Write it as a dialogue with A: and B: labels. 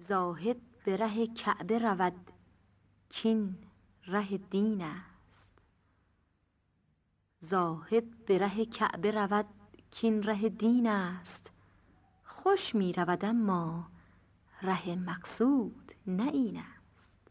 A: زاهد به ره کعبه رود کین ره دین است. زاهد به ره کعبه رود کین ره دین است. خوش می رود اما ره مقصود نه این است.